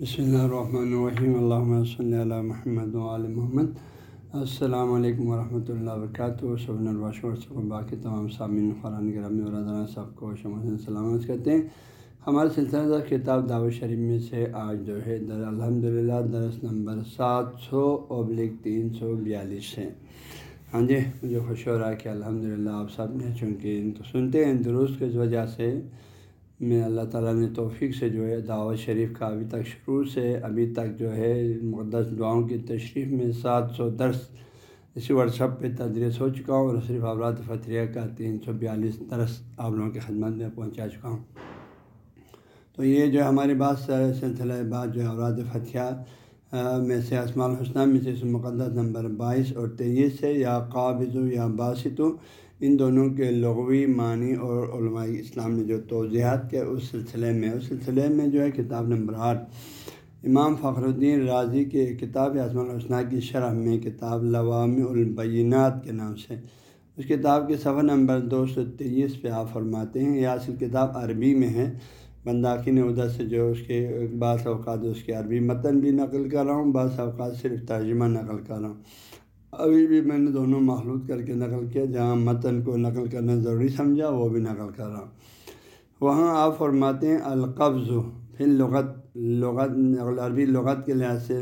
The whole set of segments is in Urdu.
بسم اللہ الرحمن الرحیم اللہ صلی اللہ محمد علیہ محمد السلام علیکم ورحمۃ اللہ وبرکاتہ صبح الباشور باقی تمام سامعین قرآن گرامی اور سب کو شمع سلامت کرتے ہیں ہمارے سلسلہ کتاب دعوت شریف میں سے آج جو ہے در الحمد للہ درس نمبر سات سو ابلک تین سو بیالیس ہے ہاں جی مجھے خوش ہو رہا ہے کہ الحمد للہ آپ سب نے چونکہ ان کو سنتے ہیں درست کی وجہ سے میں اللہ تعالیٰ نے توفیق سے جو ہے دعوت شریف کا ابھی تک شروع سے ابھی تک جو ہے مقدس دعاؤں کی تشریف میں سات سو درس اسی ورکشاپ پہ تدریس ہو چکا ہوں اور صرف اولاد فتریہ کا تین سو بیالیس درس آپ لوگوں کی خدمت میں پہنچا چکا ہوں۔ تو یہ جو ہماری بات سلسلہ بات جو ہے اولاد فتح میں سے اسماع الحسنہ میں سے مقدس نمبر بائیس اور تیئیس ہے یا قابض یا باسط ان دونوں کے لغوی معنی اور علماء اسلام نے جو توضیحات کے اس سلسلے میں، اس سلسلے میں جو ہے کتاب نمبر آٹھ، امام فخر الدین راضی کے کتاب اعظم الحسنہ کی شرح میں کتاب لوامی البینات کے نام سے، اس کتاب کے صفحہ نمبر دو سو تیئیس پہ آپ فرماتے ہیں، یہ اصل کتاب عربی میں ہے۔ بنداخی نے ادھر سے جو اس کے بعض اوقات اس کے عربی متن بھی نقل کر رہا ہوں، بعض اوقات صرف ترجمہ نقل کر رہا ہوں۔ ابھی بھی میں نے دونوں مخلوط کر کے نقل کیا، جہاں متن کو نقل کرنا ضروری سمجھا، وہ بھی نقل کر رہا وہاں آپ فرماتے ہیں القبض پھر لغت لغت، عربی لغت کے لحاظ سے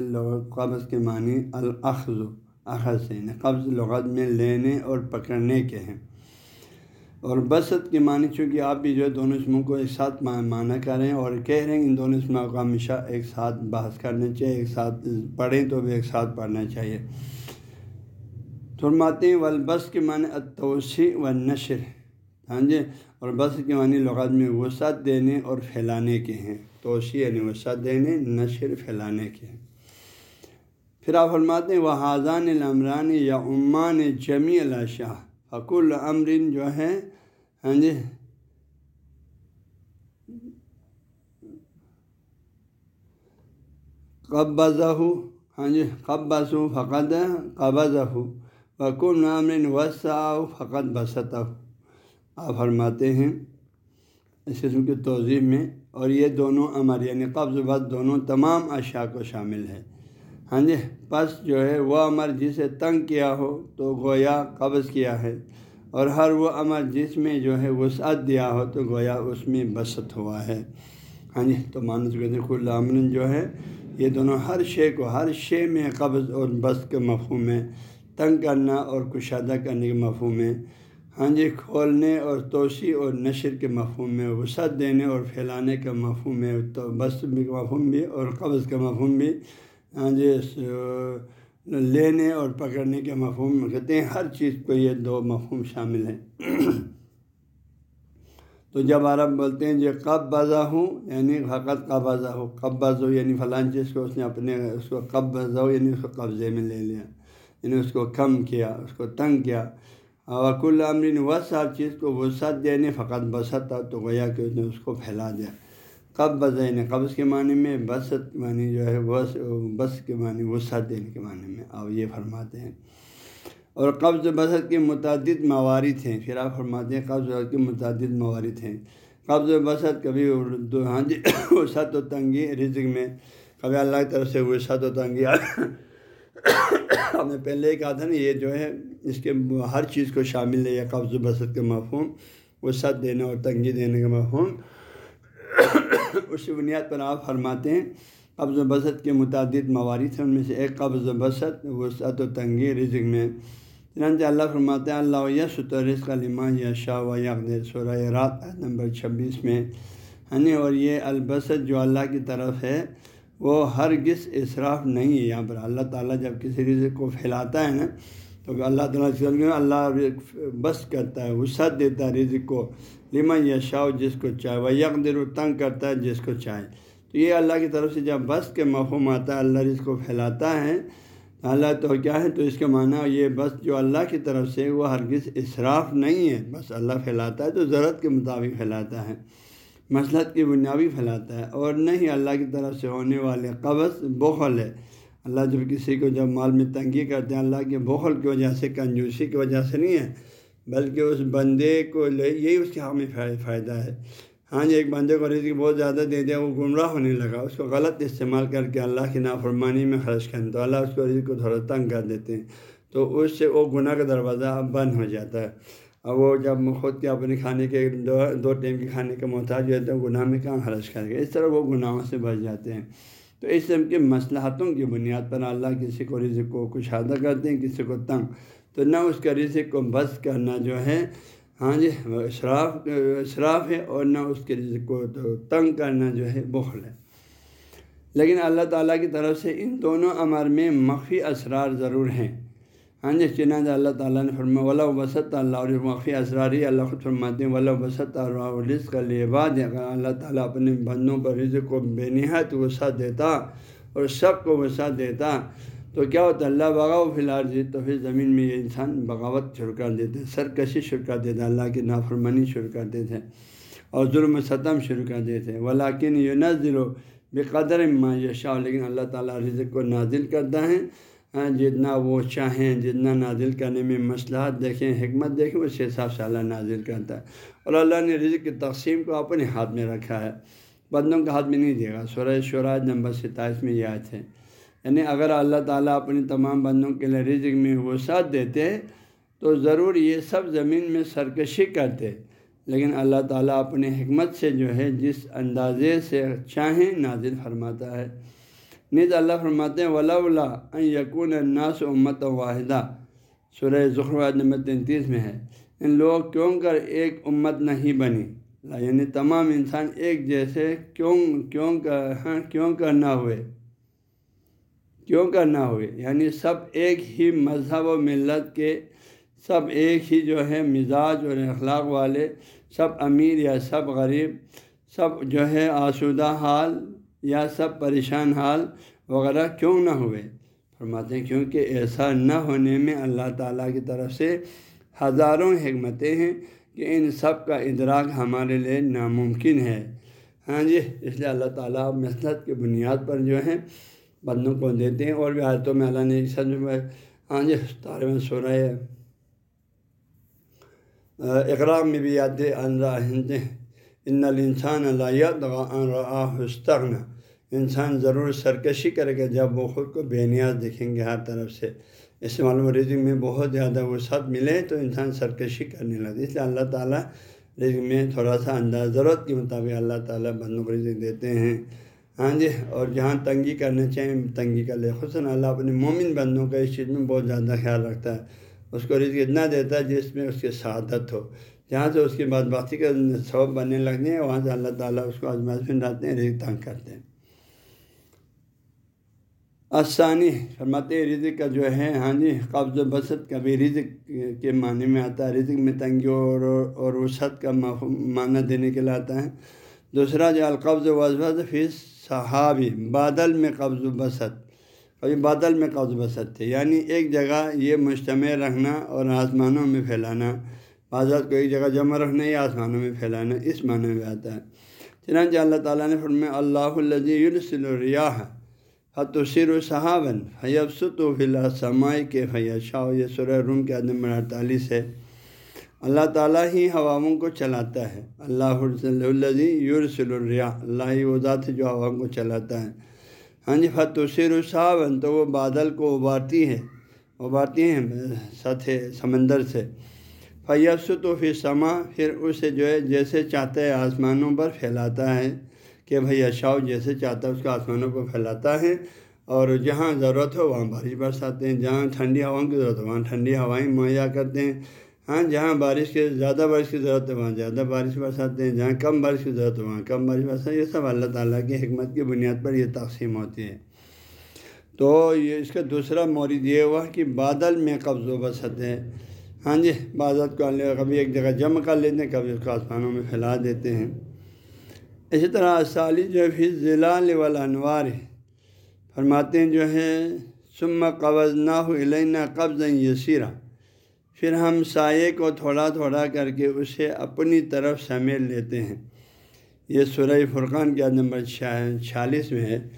قبض کے معنی الخذ اخذ سے یعنی قبض لغت میں لینے اور پکڑنے کے ہیں۔ اور بست کے معنی، چونکہ آپ بھی جو ہے دونوں اسموں کو ایک ساتھ معنی کریں اور کہہ رہے ہیں، ان دونوں اسموں کو ہمیشہ ایک ساتھ بحث کرنا چاہیے، ایک ساتھ پڑھیں تو بھی ایک ساتھ پڑھنا چاہیے۔ فرماتے ہیں والبس کے معنی توسیع و نشر ہاں جی اور بس کے معنی لغات میں وسعت دینے اور پھیلانے کے ہیں۔ توسیع یعنی وسعت دینے، نشر پھیلانے کے ہیں۔ پھر آپ فرماتے ہیں وہ حاضان العمران یا عمان جمی الشاہ حق العمرین جو ہے ہاں جی قبضہ ہاں جی قبض فقد قبضہ وکم نامن وسا فقط بسط آپ فرماتے ہیں اس قسم کی توضیع میں، اور یہ دونوں امر یعنی قبض بد دونوں تمام اشیاء کو شامل ہے۔ ہاں جی پس جو ہے وہ امر جسے تنگ کیا ہو تو گویا قبض کیا ہے، اور ہر وہ امر جس میں جو ہے وسعت دیا ہو تو گویا اس میں بست ہوا ہے۔ ہاں جی تو مانس کہتے کل جو ہے، یہ دونوں ہر شے کو، ہر شے میں قبض اور بس کے مفہوم ہے تنگ کرنا اور کشادہ کرنے کے مفہوم میں۔ ہاں جی کھولنے اور توسیع اور نشر کے مفہوم میں، وسعت دینے اور پھیلانے کا مفہوم ہے تو بس بھی مفہوم بھی اور قبض کا مفہوم بھی۔ ہاں جی لینے اور پکڑنے کے مفہوم کہتے ہیں۔ ہر چیز کو یہ دو مفہوم شامل ہیں۔ تو جب عرب بولتے ہیں جو کب بازا ہوں یعنی حقت کا بازا ہو کب باز ہو یعنی فلان چیز کو اس نے اپنے، اس کو کب بازا ہو یعنی اس کو قبضے میں لے لیا۔ یعنی اس کو کم کیا، اس کو تنگ کیا۔ وک العمرین وس ہر چیز کو وسعت دینے، فقط بسط تھا تو گویا کہ اس نے اس کو پھیلا دیا۔ قب بذین یعنی قبض کے معنی میں بسط معنی جو ہے بس بس کے معنی وسعت دینے کے معنی میں۔ اور یہ فرماتے ہیں۔ اور قبض بسط کے متعدد موارد ہیں۔ پھر آپ فرماتے ہیں قبض کے متعدد موارد ہیں۔ قبض بسط کبھی ہاں جی وسعت و تنگی رزق میں، کبھی اللہ کی طرف سے وسعت و تنگی۔ ہم نے پہلے کہا تھا نا، یہ جو ہے، اس کے ہر چیز کو شامل ہے، یہ قبض و بسط کا مفہوم، وسعت دینا اور تنگی دینے کا مفہوم۔ اس بنیاد پر آپ فرماتے ہیں قبض و بسط کے متعدد موارد ہیں۔ ان میں سے ایک قبض و بسط، وسعت و تنگی، رزق میں۔ چنانچہ اللہ فرماتے ہیں، اللہ یس رزق کا لما یا شاہ و یقد سورہ رات نمبر چھبیس میں۔ یعنی اور یہ البسط جو اللہ کی طرف ہے وہ ہرگز اصراف نہیں ہے یہاں پر۔ اللہ تعالیٰ جب کسی رزق کو پھیلاتا ہے نا، تو اللہ تعالیٰ اللہ بس کرتا ہے، وسعت دیتا ہے رزق کو۔ لما یا جس کو چاہے وہ یکدر تنگ کرتا ہے جس کو چاہے۔ تو یہ اللہ کی طرف سے جب بس کے مفہوم آتا ہے، اللہ رزق کو پھیلاتا ہے اللہ تو کیا ہے؟ تو اس کا معنی یہ بس جو اللہ کی طرف سے وہ ہرگز اصراف نہیں ہے۔ بس اللہ پھیلاتا ہے تو ضرورت کے مطابق پھیلاتا ہے۔ مسلط کی بنیادی پھیلاتا ہے اور نہیں اللہ کی طرف سے ہونے والے قبض بخل ہے۔ اللہ جب کسی کو جب مال میں تنگی کرتے ہیں، اللہ کے بخل کی وجہ سے، کنجوسی کی وجہ سے نہیں ہے، بلکہ اس بندے کو لے، یہی اس کے حق میں فائدہ ہے۔ ہاں جی ایک بندے کو رزق بہت زیادہ دے دیا، وہ گمراہ ہونے لگا۔ اس کو غلط استعمال کر کے اللہ کی نافرمانی میں خرچ کریں تو اللہ اس کو رزق کو تھوڑا تنگ کر دیتے ہیں۔ تو اس سے وہ گناہ کا دروازہ بند ہو جاتا ہے۔ اور وہ جب خود کے اپنے کھانے کے دو دو ٹائم کے کھانے کا محتاج ہوتا ہے گناہ میں کہاں خرچ کر کے؟ اس طرح وہ گناہوں سے بچ جاتے ہیں۔ تو اس طرح کے مسلحتوں کی بنیاد پر اللہ کسی کو رزق کو کچھ کرتے ہیں، کسی کو تنگ۔ تو نہ اس کا رزق کو بس کرنا جو ہے ہاں جی اشراف اشراف ہے اور نہ اس کے رزق کو تو تنگ کرنا جو ہے بخل ہے۔ لیکن اللہ تعالیٰ کی طرف سے ان دونوں امر میں مخفی اسرار ضرور ہیں۔ ہاں جی چنانچہ اللہ تعالیٰ نے فرما ولا وسط اللہ اور مخفی اسراری اللہ خود فرماتے ہیں ولا وسط رزق کا لباد اگر اللہ تعالیٰ اپنے بندوں پر رزق کو بے نہایت وسعت دیتا اور سب کو وسعت دیتا، تو کیا ہوتا؟ ہے اللہ بغاؤ فی الحال تو پھر زمین میں یہ انسان بغاوت شروع کر دیتے سرکشی شروع کر دیتے اللہ کی نافرمانی شروع کر دیتے اور ظلم و ستم شروع کر دیتے ولاکن یہ نظر و بے قدر ما یشا لیکن اللہ تعالیٰ رزق کو نازل کرتا ہے ہاں، جتنا وہ چاہیں، جتنا نازل کرنے میں مسئلہ دیکھیں، حکمت دیکھیں، اس حساب سے اللہ نازل کرتا ہے۔ اور اللہ نے رزق کی تقسیم کو اپنے ہاتھ میں رکھا ہے۔ بندوں کے ہاتھ میں نہیں دے گا۔ سورہ شراج نمبر ستائیس میں یہ آئے تھے یعنی اگر اللہ تعالیٰ اپنی تمام بندوں کے لیے رزق میں وسعت دیتے، تو ضرور یہ سب زمین میں سرکشی کرتے۔ لیکن اللہ تعالیٰ اپنے حکمت سے جو ہے، جس اندازے سے چاہیں، نازل فرماتا ہے۔ نیز اللہ فرماتے ہیں ولا یقون الناس امت واحدہ۔ سورہ ظخر نمبر تینتیس میں ہے۔ ان لوگ کیوں کر ایک امت نہیں بنی؟ یعنی تمام انسان ایک جیسے کیوں کیوں کر ہاں کیوں کر نہ ہوئے۔ کیوں کر نہ ہوئے۔ یعنی سب ایک ہی مذہب و ملت کے، سب ایک ہی جو ہے مزاج اور اخلاق والے، سب امیر یا سب غریب، سب جو ہے آسودہ حال یا سب پریشان حال وغیرہ کیوں نہ ہوئے؟ فرماتے ہیں کیونکہ ایسا نہ ہونے میں اللہ تعالیٰ کی طرف سے ہزاروں حکمتیں ہیں کہ ان سب کا ادراک ہمارے لیے ناممکن ہے۔ ہاں جی اس لیے اللہ تعالیٰ مسلط کی بنیاد پر جو ہے بندوں کو دیتے ہیں اور بھی آیتوں میں اللہ نے میں ہاں جی تارے میں سو رہے اقرام میں بھی یاد ہند ان الانسان اللہ حستغن انسان ضرور سرکشی کرے گا جب وہ خود کو بے نیاز دیکھیں گے ہر طرف سے۔ اس معلوم رزق میں بہت زیادہ وسعت ملے تو انسان سرکشی کرنے لگے۔ اس لیے اللہ تعالیٰ رزق میں تھوڑا سا انداز ضرورت کے مطابق اللہ تعالیٰ بندوں کو رزق دیتے ہیں۔ ہاں جی اور جہاں تنگی کرنا چاہیں، تنگی کر لے۔ خصاً اللہ اپنے مومن بندوں کا اس چیز میں بہت زیادہ خیال رکھتا ہے۔ اس کو رزق اتنا دیتا ہے جس میں اس کی سعادت ہو۔ جہاں سے اس کی بعد باقی کا سبب بننے لگتے ہیں، وہاں سے اللہ تعالیٰ اس کو آزمائش میں ڈالتے ہیں، رزق تنگ کرتے ہیں۔ آسانی، فرماتے رزق کا جو ہے ہاں جی قبض و بسط کا بھی رزق کے معنی میں آتا ہے۔ رزق میں تنگی اور اور وسعت کا معنی دینے کے لیے آتا ہے۔ دوسرا جو القبض و وضبط فی صحابی بادل میں قبض و بسط۔ کبھی بادل میں قبض و بسط تھے یعنی ایک جگہ یہ مجتمع رکھنا اور آسمانوں میں پھیلانا۔ بازار کو ایک جگہ جمع رکھنا یا آسمانوں میں پھیلانا اس معنی میں آتا ہے۔ چنانچہ اللہ تعالیٰ نے فرمایا، اللہ الجی الریاح حتثر و صحابن حیبسط و فلاں سمائے کے فیا شاہ یہ سورہ روم کے عدم اڑتالیس ہے۔ اللہ تعالیٰ ہی ہواؤں کو چلاتا ہے۔ اللہ الجی یورسل الریاح، اللہ ہی وہ ذات ہے جو ہواؤں کو چلاتا ہے۔ ہاں جی فتوسر صاحب تو وہ بادل کو ابارتی ہے، ابارتی ہیں، سطح، سمندر سے۔ فیس تو پھر سما پھر اسے جو ہے جیسے چاہتا ہے آسمانوں پر پھیلاتا ہے کہ بھائی اشاؤ جیسے چاہتا ہے اس کو آسمانوں پر پھیلاتا ہے اور جہاں ضرورت ہو وہاں بارش برساتے ہیں، جہاں ٹھنڈی ہواؤں کی ضرورت ہو وہاں ٹھنڈی ہوائیں مہیا کرتے ہیں۔ ہاں جہاں بارش کے، زیادہ بارش کی ضرورت ہے وہاں زیادہ بارش برساتے ہیں، جہاں کم بارش کی ضرورت ہے وہاں کم بارش برساتے ہیں۔ یہ سب اللہ تعالیٰ کی حکمت کی بنیاد پر یہ تقسیم ہوتی ہے۔ تو یہ اس کا دوسرا مورد یہ ہوا کہ بادل میں قبض و بسط ہے ہاں جی بادل کو کبھی ایک جگہ جمع کر لیتے ہیں، کبھی اس کو آسمانوں میں پھیلا دیتے ہیں۔ اسی طرح سالی جو ہے پھر ضلع انوار ہے۔ فرماتے ہیں جو ہے سم قبض نہ ہو علینہ قبض یسیرہ پھر ہم سائے کو تھوڑا تھوڑا کر کے اسے اپنی طرف سمیٹ لیتے ہیں۔ یہ سورہ فرقان کے نمبر چھیالیس میں ہے۔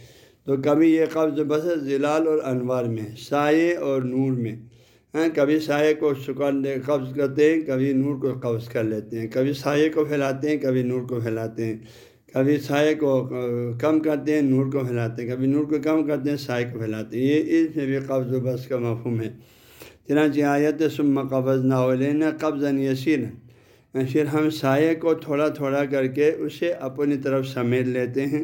تو کبھی یہ قبض بس ضلال اور انوار میں، سائے اور نور میں۔ ہیں، کبھی سائے کو سکون قبض کرتے ہیں کبھی نور کو قبض کر لیتے ہیں، کبھی سائے کو پھیلاتے ہیں، کبھی نور کو پھیلاتے ہیں، کبھی سائے کو کم کرتے ہیں، نور کو پھیلاتے ہیں، کبھی نور کو کم کرتے ہیں، سائے کو پھیلاتے ہیں، یہ اس میں بھی قبض و بس کا مفہوم ہے۔ چنانچہ آیت سم قبض نہ لینا قبض یسین یعنی پھر ہم سائے کو تھوڑا تھوڑا کر کے اسے اپنی طرف سمیٹ لیتے ہیں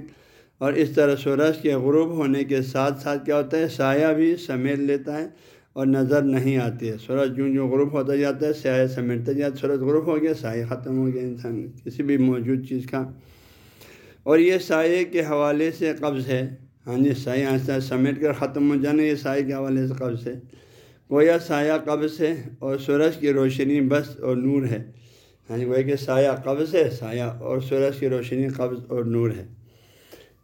اور اس طرح سورج کے غروب ہونے کے ساتھ ساتھ کیا ہوتا ہے، سایہ بھی سمیٹ لیتا ہے۔ اور نظر نہیں آتی ہے۔ سورج جو جو غروب ہوتا جاتا ہے سایہ سمیٹتا جاتا سورج غروب ہو گیا، سایہ ختم ہو گیا۔ انسان کسی بھی موجود چیز کا۔ اور یہ سائے کے حوالے سے قبض ہے۔ ہاں جی سائے ایسا سمیٹ کر ختم ہو جانا یہ سائے کے حوالے سے قبض ہے۔ گویا سایہ قبض ہے اور سورج کی روشنی بس اور نور ہے۔ ہاں جی گویا کہ سایہ قبض ہے، سایہ اور سورج کی روشنی قبض اور نور ہے۔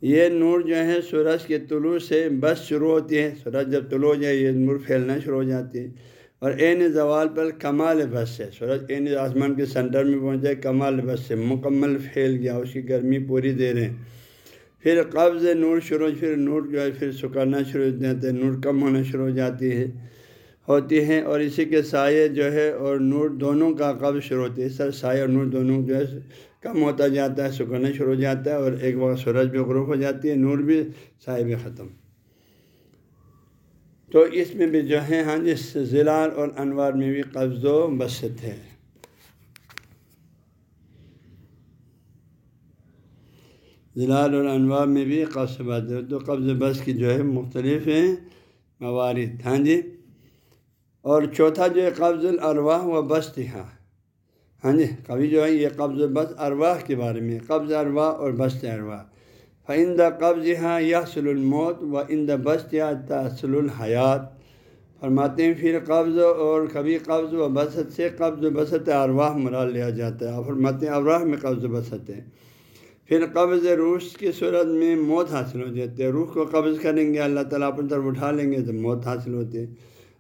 یہ نور جو ہے سورج کے طلوع سے بس شروع ہوتی ہے سورج جب طلوع ہو جائے، یہ نور پھیلنا شروع ہو جاتی ہے اور عین زوال پر کمال بس سے سورج عین آسمان کے سینٹر میں پہنچ جائے کمال بس سے مکمل پھیل گیا، اس کی گرمی پوری دے رہے ہیں۔ پھر قبض نور شروع، پھر نور جو ہے، پھر سکڑنا شروع ہو جاتے ہیں نور کم ہونا شروع ہو جاتی ہے، ہوتی ہے اور اسی کے سائے جو ہے، اور نور دونوں کا قبض شروع ہوتی ہے سر سائے اور نور دونوں جو ہے کم ہوتا جاتا ہے سکڑنا شروع ہو جاتا ہے اور ایک وقت سورج بھی غروب ہو جاتی ہے، نور بھی سائے بھی ختم۔ تو اس میں بھی جو ہے ہاں جی ضلع اور انوار میں بھی قبض و بست ہے۔ ضلع اور انوار میں بھی قبض بات ہے۔ تو قبض بس کی جو ہے مختلف ہیں موارد ہاں جی۔ اور چوتھا جو ہے، قبض الرواح و بست ہاں جی کبھی جو ہے یہ قبض بس ارواح کے بارے میں، قبض ارواح اور بست ارواح۔ فعند قبض ہاں یا سل الموت و اند بست یا تاثل الحیات فرماتے ہیں، پھر قبض اور کبھی قبض و بسط سے قبض و بسط ارواح مرا لیا جاتا ہے۔ اور فرماتے ہیں، ارواح میں قبض و بسط ہے۔ پھر قبض روح کی صورت میں موت حاصل ہو جاتی ہے۔ روح کو قبض کریں گے، اللہ تعالیٰ اپنی طرف اٹھا لیں گے تو موت حاصل ہوتی ہے۔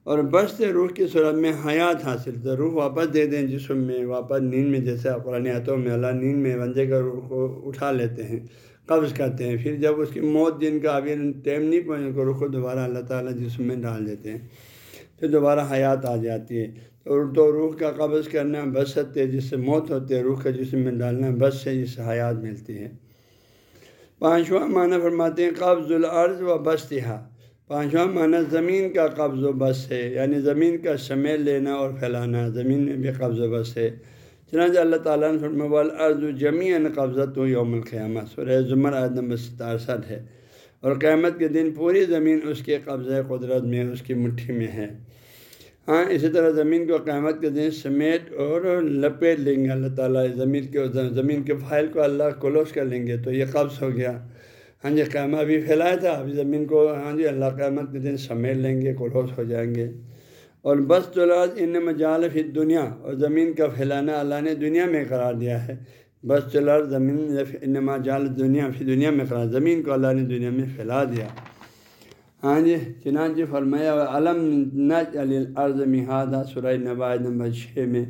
اور بست روح کی صورت میں حیات حاصل تو روح واپس دے دیں جسم میں واپس نیند میں، جیسے قرآن ہاتھوں میں اللہ نیند میں بندے کا روح کو اٹھا لیتے ہیں، قبض کرتے ہیں۔ پھر جب اس کی موت جن کا ابھی ٹائم نہیں پہنچے کو رخ دوبارہ اللہ تعالیٰ جسم میں ڈال دیتے ہیں۔ پھر دوبارہ حیات آ جاتی ہے۔ تو روح کا قبض کرنا بس ہے جس سے موت ہوتی ہے، روح کا جسم میں ڈالنا بس سے جس سے حیات ملتی ہے۔ پانچواں معنی فرماتے ہیں، قبض العرض و بستہ پانچواں معنی زمین کا قبض و بس ہے یعنی زمین کا سمیل لینا اور پھیلانا، زمین میں بھی قبض و بس ہے۔ چنانچہ اللہ تعالیٰ نے فرما ارض جمی قبضت و یوم القیامت سورہ زمر عید نمبر ستاسٹھ ہے۔ اور قیامت کے دن پوری زمین اس کے قبضۂ قدرت میں، اس کی مٹھی میں ہے۔ ہاں اسی طرح زمین کو قیامت کے دن سمیٹ اور لپیٹ لیں گے۔ اللہ تعالیٰ زمین کے زمین کے فائل کو اللہ کلوز کر لیں گے۔ تو یہ قبض ہو گیا۔ ہاں جی قیامہ بھی پھیلایا تھا، ابھی زمین کو ہاں جی اللہ قیامت کے دن سمیٹ لیں گے، کلوز ہو جائیں گے۔ اور بس تولاز ان مجال فی دنیا اور زمین کا پھیلانا اللہ نے دنیا میں قرار دیا ہے۔ بس چلر زمین، ان مجال دنیا فی دنیا میں قرار، زمین کو اللہ نے دنیا میں پھیلا دیا۔ ہاں جی چنانچہ فرمایا علم نج الرض مہادہ سرائے نواز نمبر چھ میں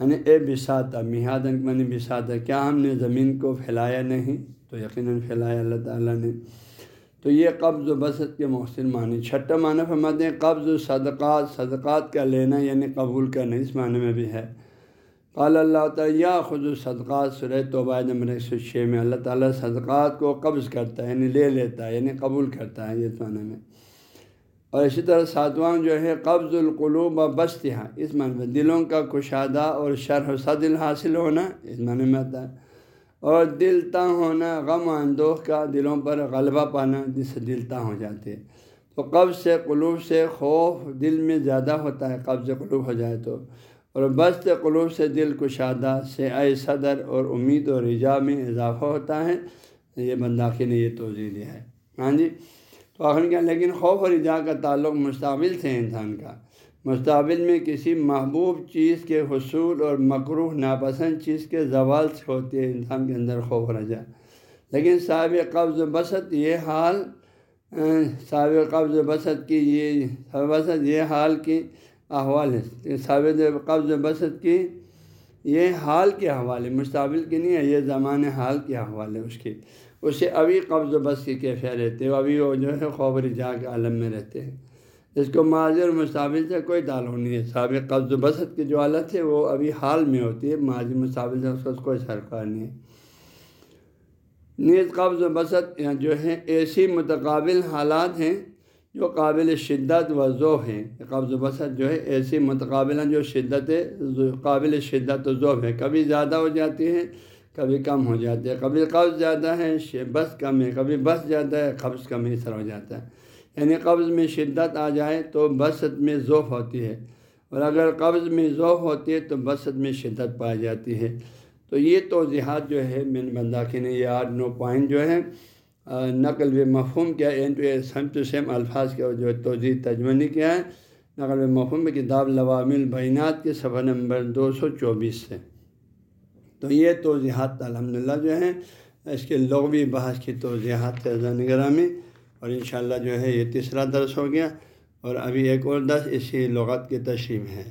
یعنی اے بساتا مہادن من بساتا کیا ہم نے زمین کو پھیلایا نہیں؟ تو یقیناً پھیلایا اللہ تعالیٰ نے۔ تو یہ قبض و بسط کے محسن معنی، چھٹا معنی فرماتے ہیں قبض و صدقات صدقات کا لینا یعنی قبول کرنا، اس معنی میں بھی ہے۔ قال اللہ تعالیٰ، یا خود صدقات سر توبہ نمبر ایک سو چھ میں اللہ تعالیٰ صدقات کو قبض کرتا ہے یعنی لے لیتا ہے یعنی قبول کرتا ہے اس معنی میں۔ اور اسی طرح ساتواں جو ہے، قبض القلوب و بستہ اس معنی میں دلوں کا کشادہ اور شرح صدل حاصل ہونا، اس معنی میں آتا ہے۔ اور دل ہونا غم و اندوہ کا، دلوں پر غلبہ پانا جس سے دل ہو جاتے تو قبض سے قلوب سے خوف دل میں زیادہ ہوتا ہے، قبض قلوب ہو جائے تو۔ اور بست قلوب سے دل کشادہ سے اے صدر اور امید و رجا میں اضافہ ہوتا ہے۔ یہ بنداخی نے یہ توضیع دیا ہے۔ ہاں جی؟ تو آخر کیا، لیکن خوف اور رجا کا تعلق مستقبل سے انسان کا۔ مستقبل میں کسی محبوب چیز کے حصول اور مقروح ناپسند چیز کے زوال سے ہوتی ہے انسان کے اندر خوف رجا لیکن صاحب قبض و بسط یہ حال صاحب قبض و بسط کی یہ بسط یہ حال کی احوال ہے صاحب قبض و بسط کی یہ حال کے حوالے مستقبل کی نہیں ہے، یہ زمانے حال کے حوالے اس کی اسے ابھی قبض و بس کی کیفیت رہتے ہیں ابھی وہ جو ہے خوف رجا کے عالم میں رہتے ہیں۔ اس کو ماضی اور مستقبل سے کوئی تعلق نہیں ہے۔ سابق قبض و بسط کی جو حالت ہے وہ ابھی حال میں ہوتی ہے، ماضی مستقبل سے اس کا کوئی سرکار نہیں ہے۔ نیز قبض و بسط جو ہے ایسی متقابل حالات ہیں جو قابل شدت و ذوف ہیں۔ قبض و بسط جو ہے، ایسی متقابل ہیں جو شدت، قابل شدت و ذوف ہے کبھی زیادہ ہو جاتی ہے کبھی کم ہو جاتی ہے کبھی قبض زیادہ ہے بس کم ہے، کبھی بس زیادہ ہے، قبض کم اس طرح ہو جاتا ہے۔ یعنی قبض میں شدت آ جائے تو بسط میں ذوف ہوتی ہے۔ اور اگر قبض میں ذوف ہوتی ہے تو بسط میں شدت پائی جاتی ہے۔ تو یہ توضیحات جو ہے میں بنداخی نے یہ آٹھ نو پوائنٹ جو ہے نقل و مفہوم کیا ہے سم ٹو سیم الفاظ کا جو توضیع تجمنی کیا ہے نقل و مفہوم کتاب لوامل بینات کے صفحہ نمبر دو سو چوبیس سے۔ تو یہ توضیحات الحمد للہ جو ہیں، اس کے لغوی بحث کی توضیحات نگرامی اور انشاءاللہ جو ہے یہ تیسرا درس ہو گیا اور ابھی ایک اور درس اسی لغت کی تشریح ہے۔